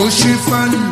Oshifani.